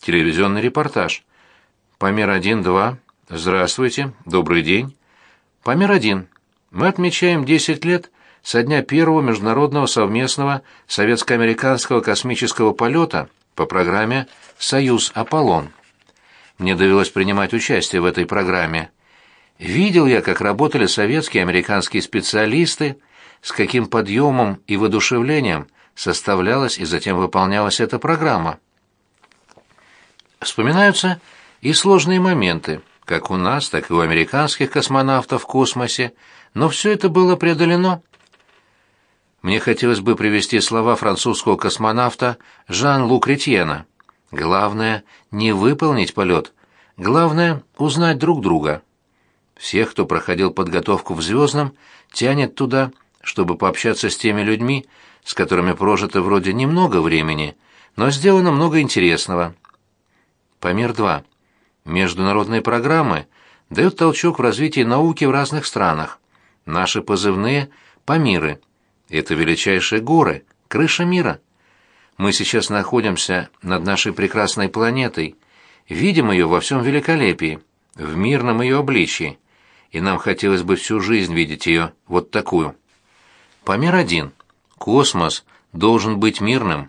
телевизионный репортаж. Памир 1-2. Здравствуйте, добрый день. Памир 1. Мы отмечаем 10 лет со дня первого международного совместного советско-американского космического полета по программе «Союз Аполлон». Мне довелось принимать участие в этой программе. Видел я, как работали советские и американские специалисты, с каким подъемом и воодушевлением составлялась и затем выполнялась эта программа. Вспоминаются и сложные моменты, как у нас, так и у американских космонавтов в космосе, но все это было преодолено. Мне хотелось бы привести слова французского космонавта Жан-Лу Кретьена. Главное — не выполнить полет, главное — узнать друг друга. Всех, кто проходил подготовку в «Звездном», тянет туда, чтобы пообщаться с теми людьми, с которыми прожито вроде немного времени, но сделано много интересного. Памир-2. Международные программы дают толчок в развитии науки в разных странах. Наши позывные – Памиры. Это величайшие горы, крыша мира. Мы сейчас находимся над нашей прекрасной планетой, видим ее во всем великолепии, в мирном ее обличии, и нам хотелось бы всю жизнь видеть ее вот такую. Памир один. Космос должен быть мирным.